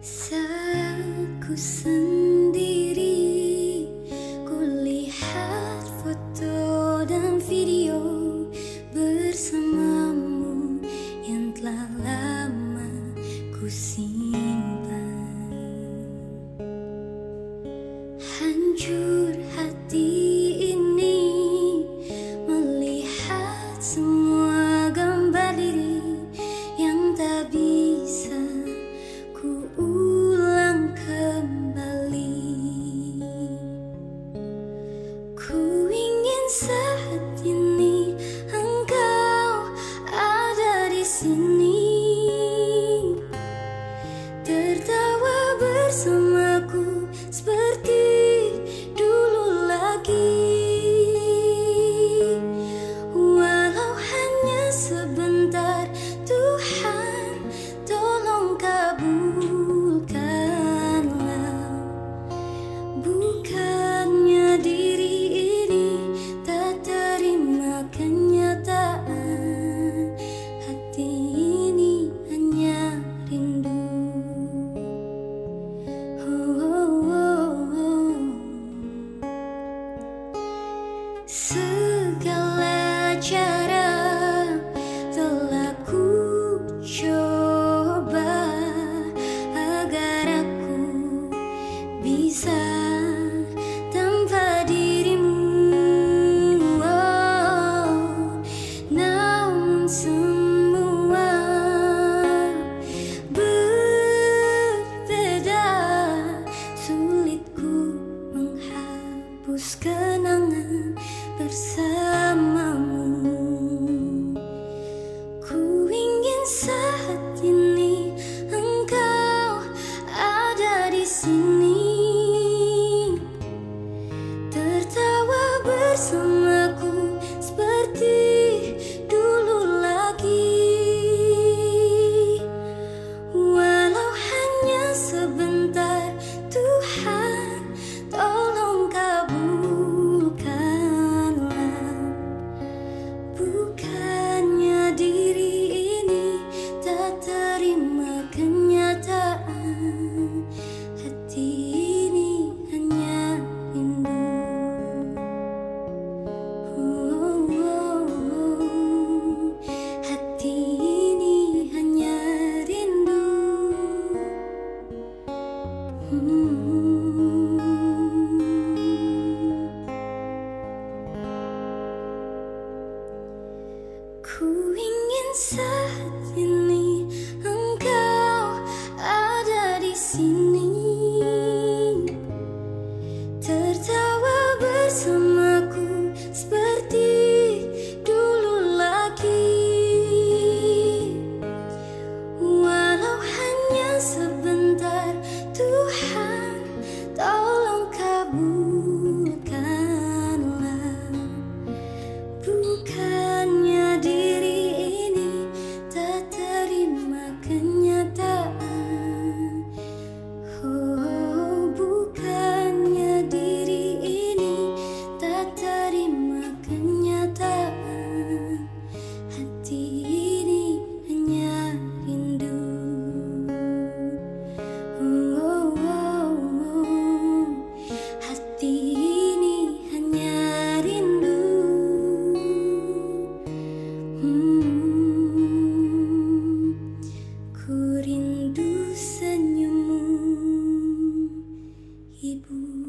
Saku sendiri ku lihat foto dan video bersamamu yang telah lama ku simpan. Hancur Listen. 天 Cooing inside in Rindu senyummu Ibu.